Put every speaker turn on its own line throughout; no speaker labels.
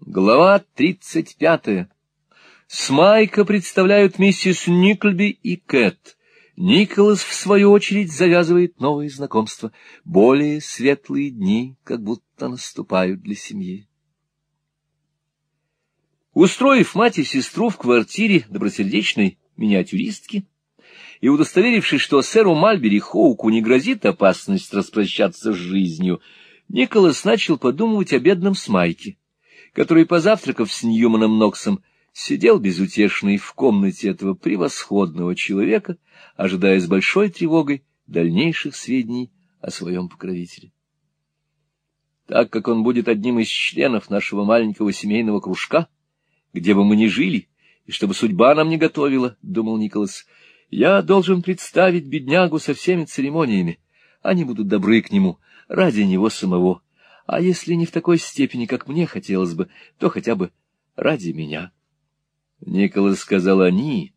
Глава тридцать пятая. Смайка представляют миссис Никльби и Кэт. Николас, в свою очередь, завязывает новые знакомства. Более светлые дни как будто наступают для семьи. Устроив мать и сестру в квартире добросердечной миниатюристки и удостоверившись, что сэру Мальбери Хоуку не грозит опасность распрощаться с жизнью, Николас начал подумывать о бедном Смайке который, позавтракав с Ньюманом Ноксом, сидел безутешный в комнате этого превосходного человека, ожидая с большой тревогой дальнейших сведений о своем покровителе. Так как он будет одним из членов нашего маленького семейного кружка, где бы мы ни жили, и чтобы судьба нам не готовила, — думал Николас, — я должен представить беднягу со всеми церемониями. Они будут добры к нему ради него самого а если не в такой степени, как мне хотелось бы, то хотя бы ради меня. Николас сказал «они»,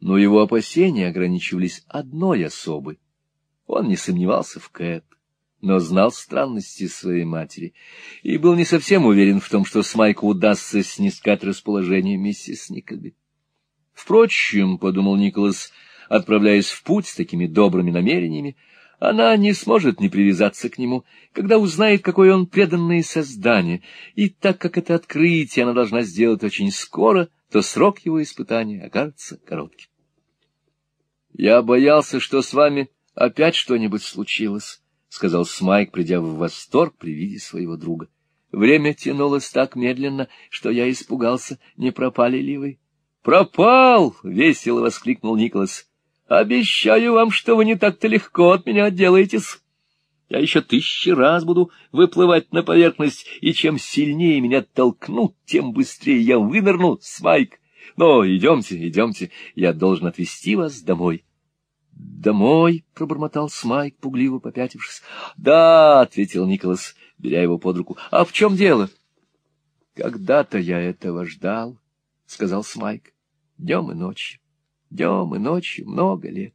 но его опасения ограничивались одной особой. Он не сомневался в Кэт, но знал странности своей матери и был не совсем уверен в том, что Смайку удастся снискать расположение миссис Николби. Впрочем, — подумал Николас, отправляясь в путь с такими добрыми намерениями, — она не сможет не привязаться к нему, когда узнает, какое он преданное создание, и так как это открытие она должна сделать очень скоро, то срок его испытания окажется коротким. — Я боялся, что с вами опять что-нибудь случилось, — сказал Смайк, придя в восторг при виде своего друга. Время тянулось так медленно, что я испугался, не пропали ли вы. — Пропал! — весело воскликнул Николас. Обещаю вам, что вы не так-то легко от меня отделаетесь. Я еще тысячи раз буду выплывать на поверхность, и чем сильнее меня толкнут, тем быстрее я вынырну, Смайк. Но идемте, идемте, я должен отвезти вас домой. — Домой? — пробормотал Смайк, пугливо попятившись. — Да, — ответил Николас, беря его под руку. — А в чем дело? — Когда-то я этого ждал, — сказал Смайк, — днем и ночью. Днем и ночью много лет.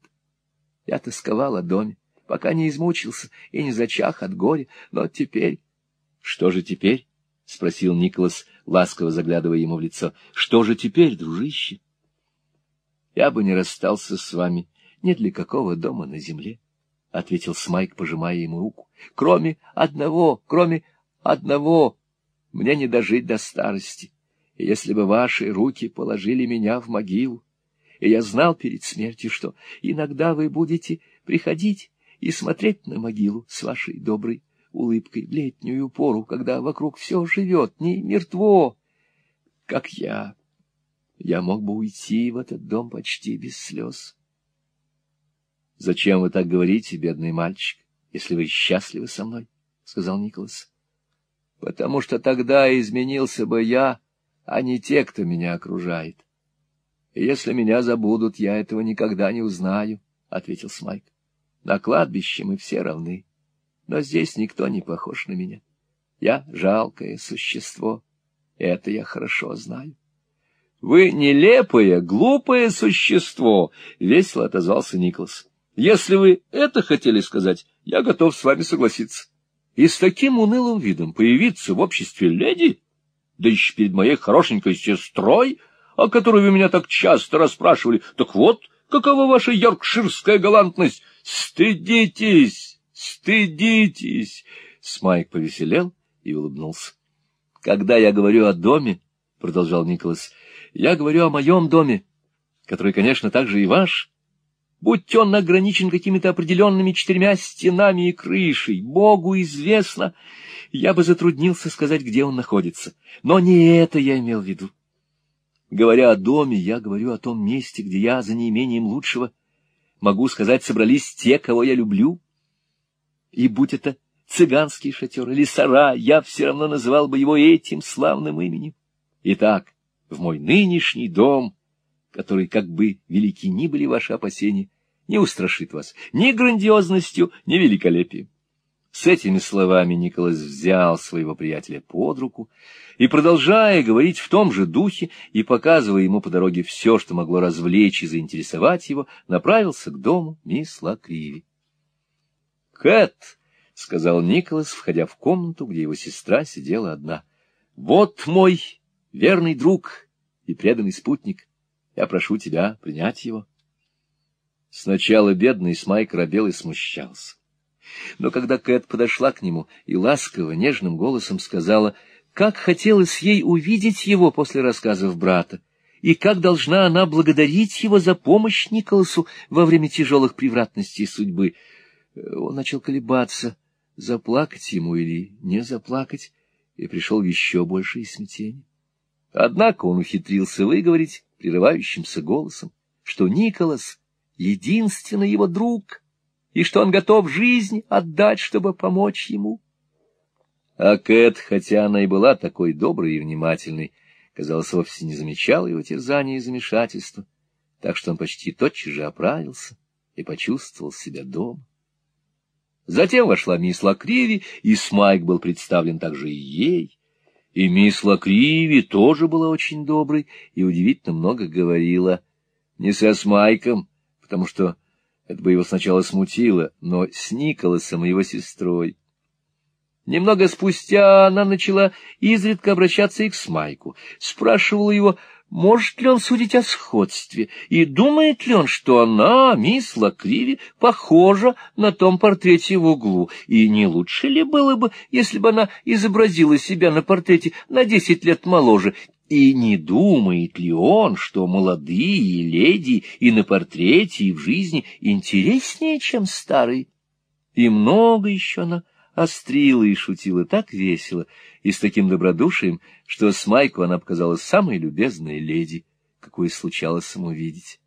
Я тосковал о доме, пока не измучился и не зачах от горя, но теперь... — Что же теперь? — спросил Николас, ласково заглядывая ему в лицо. — Что же теперь, дружище? — Я бы не расстался с вами ни для какого дома на земле, — ответил Смайк, пожимая ему руку. — Кроме одного, кроме одного, мне не дожить до старости. И если бы ваши руки положили меня в могилу, и я знал перед смертью, что иногда вы будете приходить и смотреть на могилу с вашей доброй улыбкой в летнюю пору, когда вокруг все живет, не мертво, как я. Я мог бы уйти в этот дом почти без слез. — Зачем вы так говорите, бедный мальчик, если вы счастливы со мной? — сказал Николас. — Потому что тогда изменился бы я, а не те, кто меня окружает. Если меня забудут, я этого никогда не узнаю, — ответил Смайк. — На кладбище мы все равны, но здесь никто не похож на меня. Я жалкое существо, это я хорошо знаю. — Вы нелепое, глупое существо, — весело отозвался Николас. — Если вы это хотели сказать, я готов с вами согласиться. И с таким унылым видом появиться в обществе леди, да еще перед моей хорошенькой сестрой — о которой вы меня так часто расспрашивали. Так вот, какова ваша йоркширская галантность? Стыдитесь, стыдитесь!» Смайк повеселел и улыбнулся. «Когда я говорю о доме, — продолжал Николас, — я говорю о моем доме, который, конечно, также и ваш. Будь он ограничен какими-то определенными четырьмя стенами и крышей, Богу известно, я бы затруднился сказать, где он находится. Но не это я имел в виду. Говоря о доме, я говорю о том месте, где я, за неимением лучшего, могу сказать, собрались те, кого я люблю. И будь это цыганский шатер или сара, я все равно называл бы его этим славным именем. Итак, в мой нынешний дом, который, как бы велики ни были ваши опасения, не устрашит вас ни грандиозностью, ни великолепием. С этими словами Николас взял своего приятеля под руку и, продолжая говорить в том же духе и показывая ему по дороге все, что могло развлечь и заинтересовать его, направился к дому мисс Лакриви. — Кэт, — сказал Николас, входя в комнату, где его сестра сидела одна, — Вот мой верный друг и преданный спутник. Я прошу тебя принять его. Сначала бедный Смайк робел и смущался. Но когда Кэт подошла к нему и ласково, нежным голосом сказала, как хотелось ей увидеть его после рассказов брата, и как должна она благодарить его за помощь Николасу во время тяжелых превратностей судьбы, он начал колебаться, заплакать ему или не заплакать, и пришел в еще большее смятение. Однако он ухитрился выговорить прерывающимся голосом, что Николас — единственный его друг, и что он готов жизнь отдать, чтобы помочь ему. А Кэт, хотя она и была такой доброй и внимательной, казалось, вовсе не замечала его терзания и замешательства, так что он почти тотчас же оправился и почувствовал себя дома. Затем вошла мисс Лакриви, и Смайк был представлен также и ей. И мисс Лакриви тоже была очень доброй и удивительно много говорила. Не со Смайком, потому что это бы его сначала смутило, но с Николасом и его сестрой. Немного спустя она начала изредка обращаться и к Смайку, спрашивала его, может ли он судить о сходстве, и думает ли он, что она, мисс Лакриви, похожа на том портрете в углу, и не лучше ли было бы, если бы она изобразила себя на портрете на десять лет моложе, и не думает ли он, что молодые леди и на портрете, и в жизни интереснее, чем старые? И много еще она острила и шутила так весело и с таким добродушием, что с Майку она показалась самой любезной леди, какую случалось ему видеть.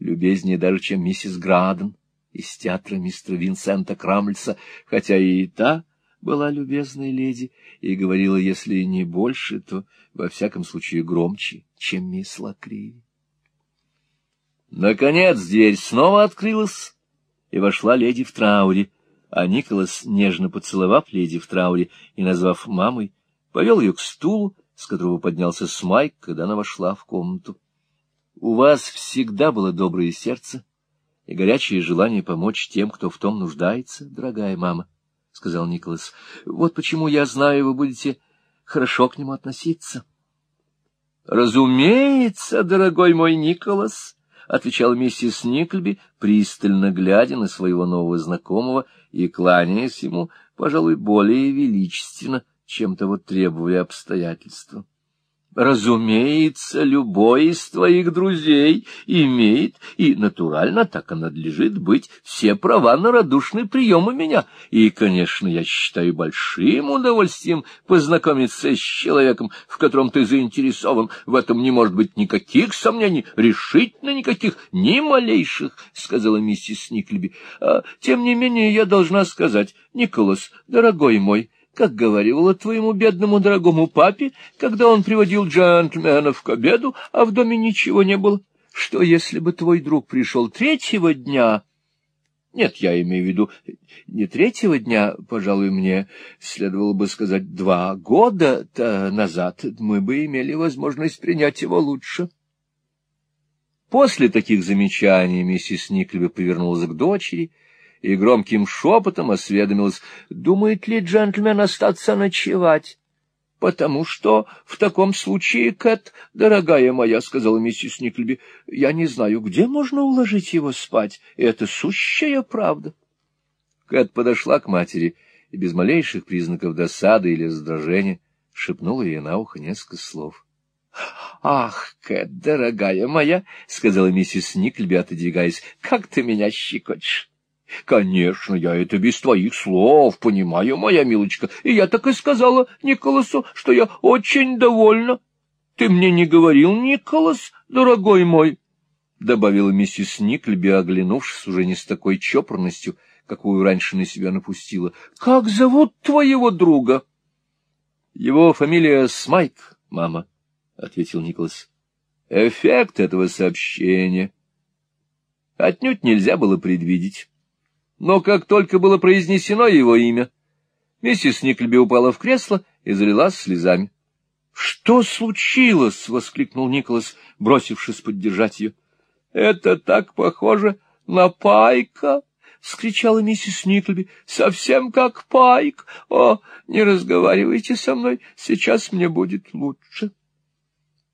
Любезнее даже, чем миссис Граден из театра мистера Винсента Крамльса, хотя и та была любезной леди и говорила, если не больше, то, во всяком случае, громче, чем мисс Лакриви. Наконец дверь снова открылась, и вошла леди в трауре, а Николас, нежно поцеловав леди в трауре и назвав мамой, повел ее к стулу, с которого поднялся Смайк, когда она вошла в комнату. — У вас всегда было доброе сердце и горячее желание помочь тем, кто в том нуждается, дорогая мама, — сказал Николас. — Вот почему я знаю, вы будете хорошо к нему относиться. — Разумеется, дорогой мой Николас, — отвечала миссис Никльби, пристально глядя на своего нового знакомого и кланяясь ему, пожалуй, более величественно, чем того требовали обстоятельства. Разумеется, любой из твоих друзей имеет, и натурально так и надлежит быть, все права на радушный прием у меня. И, конечно, я считаю большим удовольствием познакомиться с человеком, в котором ты заинтересован. В этом не может быть никаких сомнений, решительно никаких, ни малейших, — сказала миссис Никлеби. А, тем не менее, я должна сказать, Николас, дорогой мой, — как говорила твоему бедному дорогому папе, когда он приводил джентльменов к обеду, а в доме ничего не было, что если бы твой друг пришел третьего дня... Нет, я имею в виду не третьего дня, пожалуй, мне следовало бы сказать два года-то назад, мы бы имели возможность принять его лучше. После таких замечаний миссис Никлеби повернулась к дочери — и громким шепотом осведомилась, думает ли джентльмен остаться ночевать. — Потому что в таком случае, Кэт, дорогая моя, — сказала миссис Никльби, — я не знаю, где можно уложить его спать. Это сущая правда. Кэт подошла к матери и без малейших признаков досады или раздражения шепнула ей на ухо несколько слов. — Ах, Кэт, дорогая моя, — сказала миссис Никльби, отодвигаясь, — как ты меня щекочешь! Конечно, я это без твоих слов понимаю, моя милочка, и я так и сказала Николасу, что я очень довольна. Ты мне не говорил, Николас, дорогой мой? — добавила миссис Никльби, оглянувшись уже не с такой чопорностью, какую раньше на себя напустила. — Как зовут твоего друга? — Его фамилия Смайк, мама, — ответил Николас. Эффект этого сообщения отнюдь нельзя было предвидеть. Но как только было произнесено его имя, миссис Никльби упала в кресло и залилась слезами. — Что случилось? — воскликнул Николас, бросившись поддержать ее. — Это так похоже на Пайка! — вскричала миссис Никлби, — совсем как Пайк. О, не разговаривайте со мной, сейчас мне будет лучше.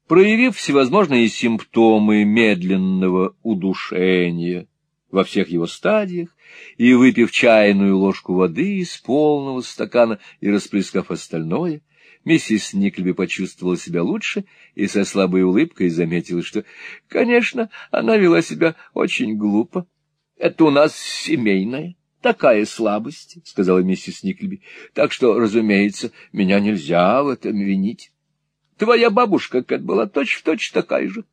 Проявив всевозможные симптомы медленного удушения во всех его стадиях, и выпив чайную ложку воды из полного стакана и расплескав остальное, миссис Никльби почувствовала себя лучше и со слабой улыбкой заметила, что, конечно, она вела себя очень глупо. — Это у нас семейная такая слабость, — сказала миссис Никльби, — так что, разумеется, меня нельзя в этом винить. Твоя бабушка, Кэт, была точь-в-точь точь такая же.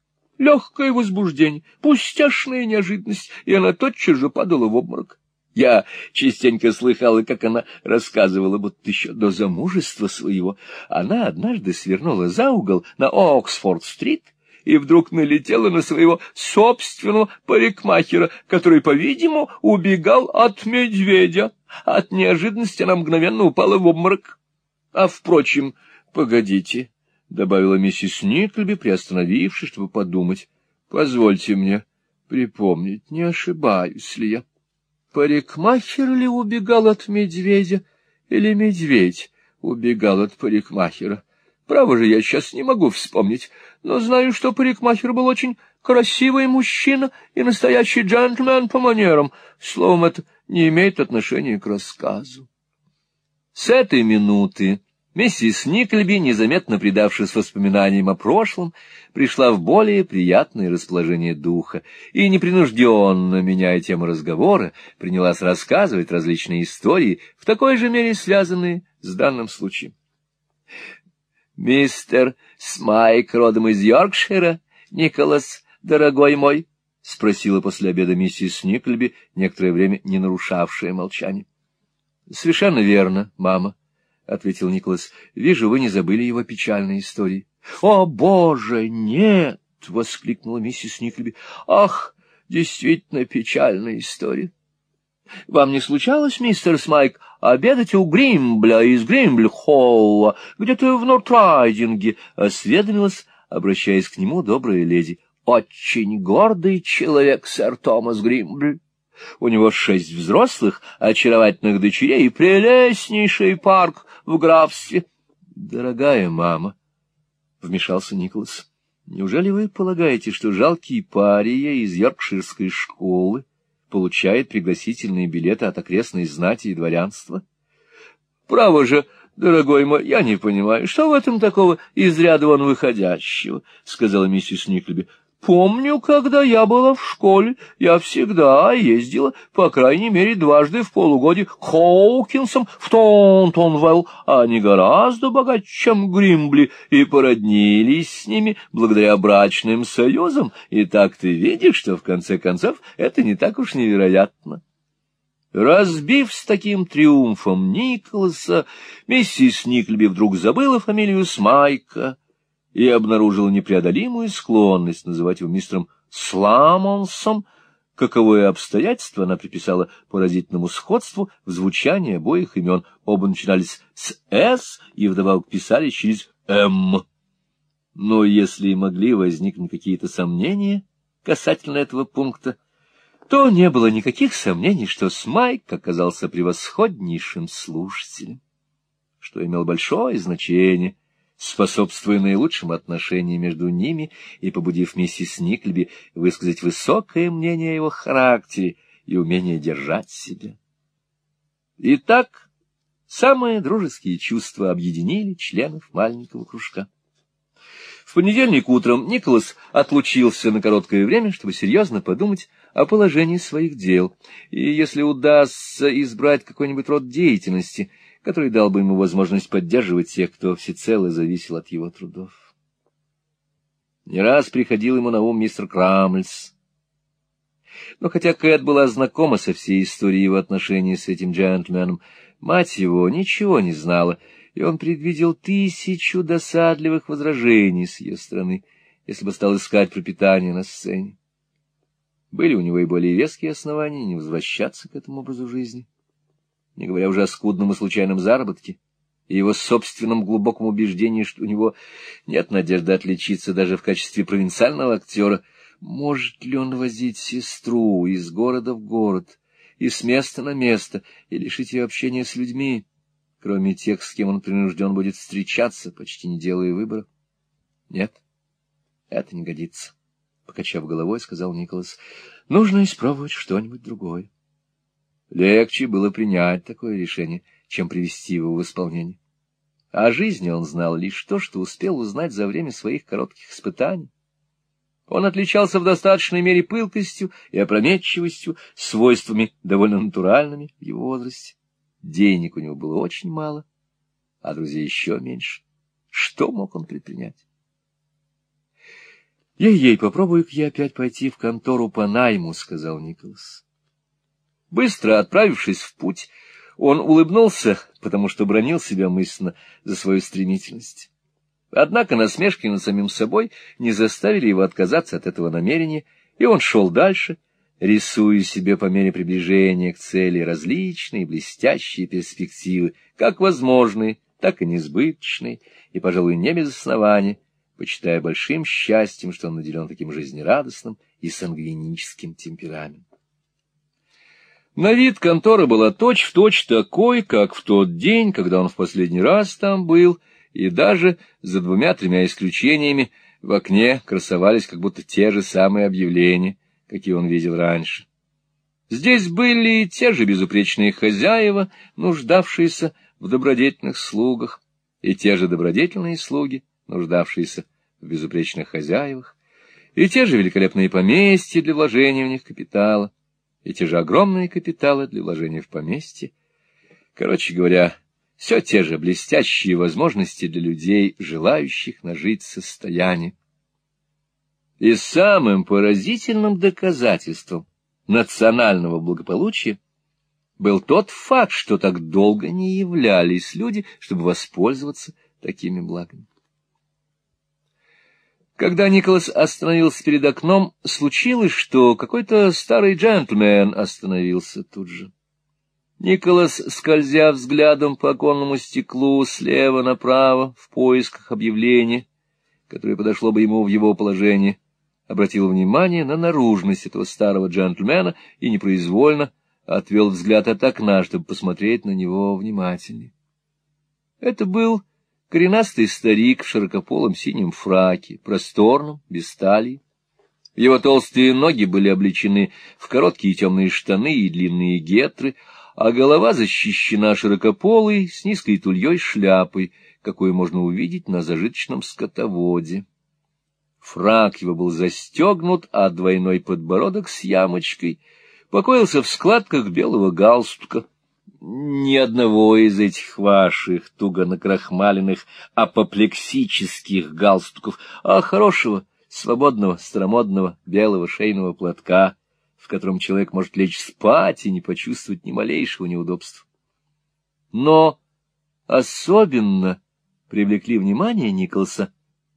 Легкое возбуждение, пустяшная неожиданность, и она тотчас же падала в обморок. Я частенько слыхала, как она рассказывала, будто еще до замужества своего она однажды свернула за угол на Оксфорд-стрит и вдруг налетела на своего собственного парикмахера, который, по-видимому, убегал от медведя. От неожиданности она мгновенно упала в обморок. А, впрочем, погодите, — добавила миссис Никльби, приостановившись, чтобы подумать, — позвольте мне припомнить, не ошибаюсь ли я. Парикмахер ли убегал от медведя, или медведь убегал от парикмахера? Право же, я сейчас не могу вспомнить, но знаю, что парикмахер был очень красивый мужчина и настоящий джентльмен по манерам. Словом, это не имеет отношения к рассказу. С этой минуты Миссис Никльби, незаметно предавшись воспоминаниям о прошлом, пришла в более приятное расположение духа и, непринужденно меняя тему разговора, принялась рассказывать различные истории, в такой же мере связанные с данным случаем. «Мистер Смайк родом из Йоркшира, Николас, дорогой мой?» — спросила после обеда миссис Никльби, некоторое время не нарушавшая молчание. — Совершенно верно, мама, — ответил Николас. — Вижу, вы не забыли его печальной истории. — О, боже, нет! — воскликнула миссис Никлеби. — Ах, действительно печальная история. — Вам не случалось, мистер Смайк, обедать у Гримбля из Гримбль-Холла, где-то в Нортрайдинге? — осведомилась, обращаясь к нему, добрая леди. — Очень гордый человек, сэр Томас Гримбль. У него шесть взрослых, очаровательных дочерей и прелестнейший парк в графстве. — Дорогая мама, — вмешался Николас, — неужели вы полагаете, что жалкий пария из Йоркширской школы получает пригласительные билеты от окрестной знати и дворянства? — Право же, дорогой мой, я не понимаю, что в этом такого из ряда вон выходящего, — сказала миссис Никлеби. Помню, когда я была в школе, я всегда ездила, по крайней мере, дважды в полугодие к Хоукинсам в Тонтонвелл, они гораздо богаче, чем Гримбли, и породнились с ними благодаря брачным союзам, и так ты видишь, что, в конце концов, это не так уж невероятно. Разбив с таким триумфом Николаса, миссис Никльби вдруг забыла фамилию Смайка — и обнаружила непреодолимую склонность называть его мистером Сламонсом, каковое обстоятельство она приписала поразительному сходству в звучании обоих имен. Оба начинались с «С» и вдобавок писали через «М». Но если и могли возникнуть какие-то сомнения касательно этого пункта, то не было никаких сомнений, что Смайк оказался превосходнейшим слушателем, что имел большое значение способствуя наилучшим отношениям между ними и побудив миссис Никльби высказать высокое мнение о его характере и умение держать себя. Итак, самые дружеские чувства объединили членов маленького кружка. В понедельник утром Николас отлучился на короткое время, чтобы серьезно подумать о положении своих дел, и если удастся избрать какой-нибудь род деятельности — который дал бы ему возможность поддерживать тех, кто всецело зависел от его трудов. Не раз приходил ему на ум мистер Крамльс. Но хотя Кэт была знакома со всей историей его отношений с этим джентльменом, мать его ничего не знала, и он предвидел тысячу досадливых возражений с ее стороны, если бы стал искать пропитание на сцене. Были у него и более веские основания не возвращаться к этому образу жизни не говоря уже о скудном и случайном заработке, и его собственном глубоком убеждении, что у него нет надежды отличиться даже в качестве провинциального актера, может ли он возить сестру из города в город и с места на место, и лишить ее общения с людьми, кроме тех, с кем он принужден будет встречаться, почти не делая выбора. Нет, это не годится, — покачав головой, сказал Николас. Нужно испробовать что-нибудь другое. Легче было принять такое решение, чем привести его в исполнение. О жизни он знал лишь то, что успел узнать за время своих коротких испытаний. Он отличался в достаточной мере пылкостью и опрометчивостью, свойствами довольно натуральными в его возрасте. Денег у него было очень мало, а друзей еще меньше. Что мог он предпринять? «Ей-ей, попробую-ка я опять пойти в контору по найму», — сказал Николас. Быстро отправившись в путь, он улыбнулся, потому что бронил себя мысленно за свою стремительность. Однако насмешки над самим собой не заставили его отказаться от этого намерения, и он шел дальше, рисуя себе по мере приближения к цели различные блестящие перспективы, как возможные, так и несбыточные, и, пожалуй, не без основания, почитая большим счастьем, что он наделен таким жизнерадостным и сангвиническим темпераментом. На вид контора была точь-в-точь точь такой, как в тот день, когда он в последний раз там был, и даже за двумя-тремя исключениями в окне красовались как будто те же самые объявления, какие он видел раньше. Здесь были те же безупречные хозяева, нуждавшиеся в добродетельных слугах, и те же добродетельные слуги, нуждавшиеся в безупречных хозяевах, и те же великолепные поместья для вложения в них капитала, и те же огромные капиталы для вложения в поместье. Короче говоря, все те же блестящие возможности для людей, желающих нажить состояние. И самым поразительным доказательством национального благополучия был тот факт, что так долго не являлись люди, чтобы воспользоваться такими благами. Когда Николас остановился перед окном, случилось, что какой-то старый джентльмен остановился тут же. Николас, скользя взглядом по оконному стеклу слева направо в поисках объявления, которое подошло бы ему в его положение, обратил внимание на наружность этого старого джентльмена и непроизвольно отвел взгляд от окна, чтобы посмотреть на него внимательнее. Это был коренастый старик в широкополом синем фраке, просторном, без талии. Его толстые ноги были облечены в короткие темные штаны и длинные гетры, а голова защищена широкополой с низкой тульей шляпой, какую можно увидеть на зажиточном скотоводе. Фрак его был застегнут, а двойной подбородок с ямочкой покоился в складках белого галстука ни одного из этих ваших туго накрахмаленных апоплексических галстуков, а хорошего, свободного, старомодного белого шейного платка, в котором человек может лечь спать и не почувствовать ни малейшего неудобства. Но особенно привлекли внимание Николса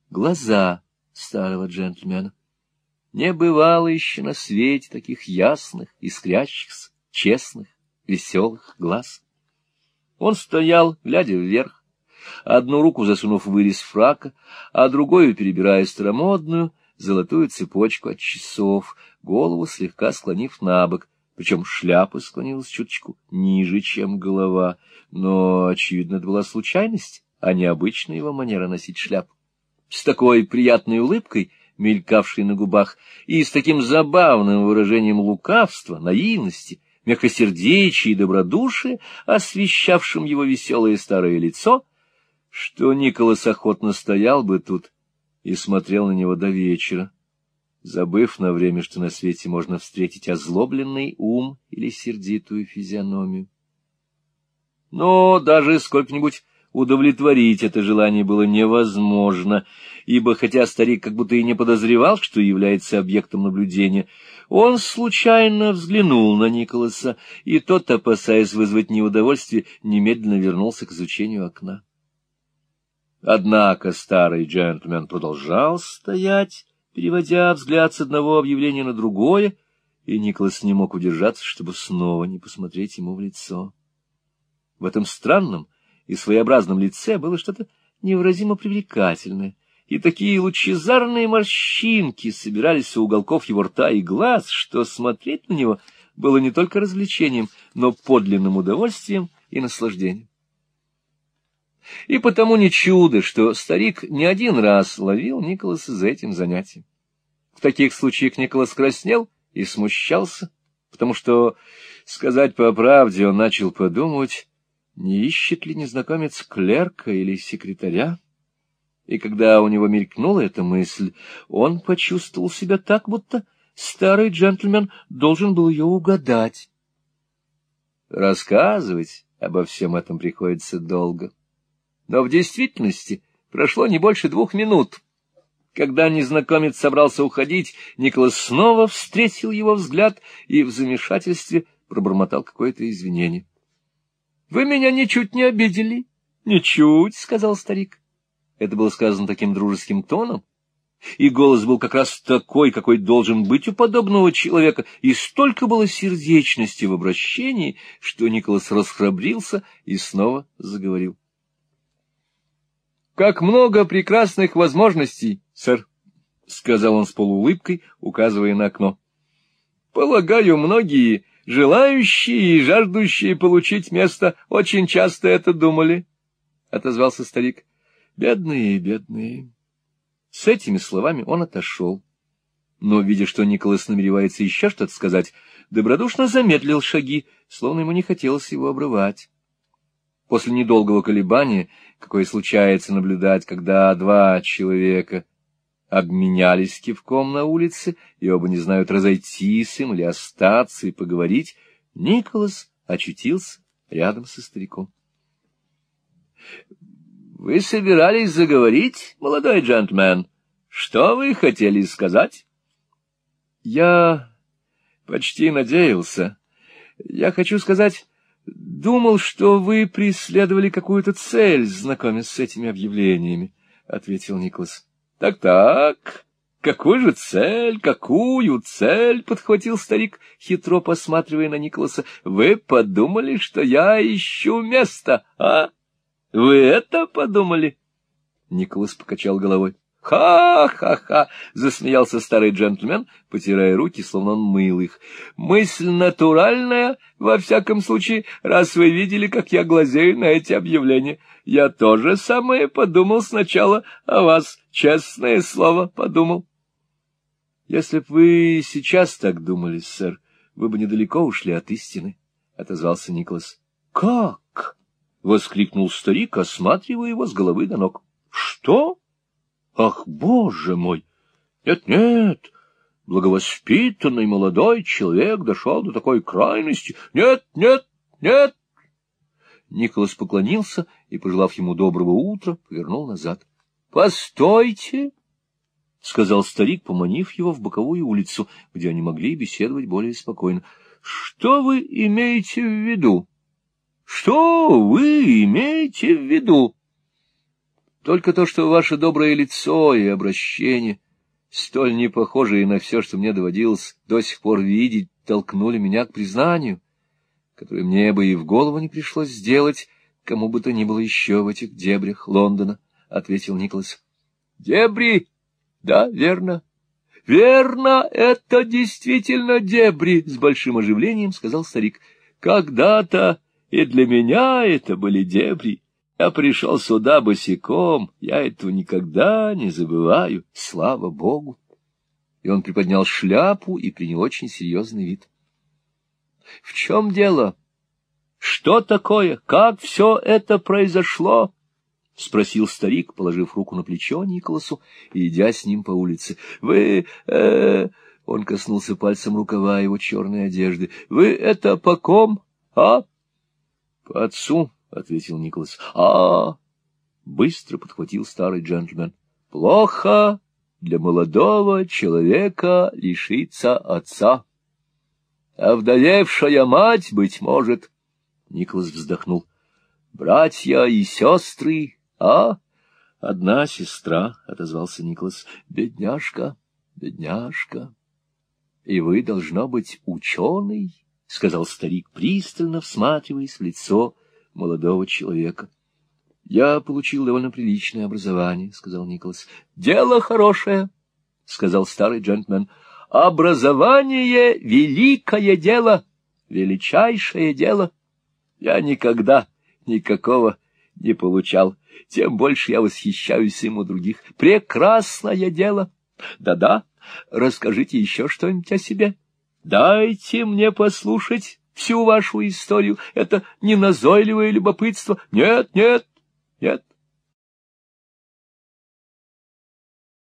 глаза старого джентльмена. Не бывало еще на свете таких ясных, искрящихся, честных, веселых глаз. Он стоял, глядя вверх, одну руку засунув вырез фрака, а другую перебирая старомодную золотую цепочку от часов, голову слегка склонив на бок, причем шляпа склонилась чуточку ниже, чем голова, но, очевидно, это была случайность, а не обычная его манера носить шляпу. С такой приятной улыбкой, мелькавшей на губах, и с таким забавным выражением лукавства, наивности, мягкосердечия и добродушия, освещавшим его веселое старое лицо, что Николас охотно стоял бы тут и смотрел на него до вечера, забыв на время, что на свете можно встретить озлобленный ум или сердитую физиономию. Но даже сколько-нибудь удовлетворить это желание было невозможно, ибо хотя старик как будто и не подозревал, что является объектом наблюдения, он случайно взглянул на Николаса, и тот, опасаясь вызвать неудовольствие, немедленно вернулся к изучению окна. Однако старый джентльмен продолжал стоять, переводя взгляд с одного объявления на другое, и Николас не мог удержаться, чтобы снова не посмотреть ему в лицо. В этом странном и своеобразном лице было что-то невыразимо привлекательное, и такие лучезарные морщинки собирались у уголков его рта и глаз, что смотреть на него было не только развлечением, но подлинным удовольствием и наслаждением. И потому не чудо, что старик не один раз ловил Николаса за этим занятием. В таких случаях Николас краснел и смущался, потому что, сказать по правде, он начал подумать, не ищет ли незнакомец клерка или секретаря. И когда у него мелькнула эта мысль, он почувствовал себя так, будто старый джентльмен должен был ее угадать. Рассказывать обо всем этом приходится долго. Но в действительности прошло не больше двух минут. Когда незнакомец собрался уходить, Николас снова встретил его взгляд и в замешательстве пробормотал какое-то извинение. — Вы меня ничуть не обидели. — Ничуть, — сказал старик. Это было сказано таким дружеским тоном, и голос был как раз такой, какой должен быть у подобного человека, и столько было сердечности в обращении, что Николас расхрабрился и снова заговорил. — Как много прекрасных возможностей, сэр, — сказал он с полуулыбкой, указывая на окно. — Полагаю, многие, желающие и жаждущие получить место, очень часто это думали, — отозвался старик. — Бедные, бедные. С этими словами он отошел. Но, видя, что Николас намеревается еще что-то сказать, добродушно замедлил шаги, словно ему не хотелось его обрывать. После недолгого колебания, какое случается наблюдать, когда два человека обменялись кивком на улице, и оба не знают, разойтись им или остаться и поговорить, Николас очутился рядом со стариком. Вы собирались заговорить, молодой джентльмен? Что вы хотели сказать? Я почти надеялся. Я хочу сказать, думал, что вы преследовали какую-то цель, знакомясь с этими объявлениями, — ответил Николас. Так — Так-так, какую же цель, какую цель? — подхватил старик, хитро посматривая на Николаса. — Вы подумали, что я ищу место, а? — вы это подумали? Николас покачал головой. «Ха-ха-ха!» — засмеялся старый джентльмен, потирая руки, словно он мыл их. «Мысль натуральная, во всяком случае, раз вы видели, как я глазею на эти объявления. Я тоже самое подумал сначала о вас, честное слово, подумал». «Если б вы сейчас так думали, сэр, вы бы недалеко ушли от истины», — отозвался Николас. «Как?» — воскликнул старик, осматривая его с головы до ног. — Что? Ах, боже мой! Нет-нет, благовоспитанный молодой человек дошел до такой крайности. Нет, нет, нет! Николас поклонился и, пожелав ему доброго утра, повернул назад. — Постойте! — сказал старик, поманив его в боковую улицу, где они могли беседовать более спокойно. — Что вы имеете в виду? — что вы имеете в виду? Только то, что ваше доброе лицо и обращение, столь не похожие на все, что мне доводилось до сих пор видеть, толкнули меня к признанию, которое мне бы и в голову не пришлось сделать, кому бы то ни было еще в этих дебрях Лондона, — ответил Николас. — Дебри? Да, верно. — Верно, это действительно дебри, — с большим оживлением сказал старик. — Когда-то и для меня это были дебри. Я пришел сюда босиком, я этого никогда не забываю, слава богу. И он приподнял шляпу и принял очень серьезный вид. — В чем дело? Что такое? Как все это произошло? — спросил старик, положив руку на плечо Николасу и идя с ним по улице. — Вы... Э... Он коснулся пальцем рукава его черной одежды. — Вы это по ком, а? — По отцу, — ответил Николас. — А, быстро подхватил старый джентльмен. — Плохо для молодого человека лишиться отца. А вдовевшая мать, быть может... Николас вздохнул. — Братья и сестры, а? — Одна сестра, — отозвался Николас. — Бедняжка, бедняжка. — И вы, должно быть, ученый? — сказал старик, пристально всматриваясь в лицо молодого человека. — Я получил довольно приличное образование, — сказал Николас. — Дело хорошее, — сказал старый джентльмен. — Образование — великое дело, величайшее дело. Я никогда никакого не получал, тем больше я восхищаюсь им у других. Прекрасное дело. Да-да, расскажите еще что-нибудь о себе. Дайте мне послушать всю вашу историю. Это не назойливое любопытство. Нет, нет, нет.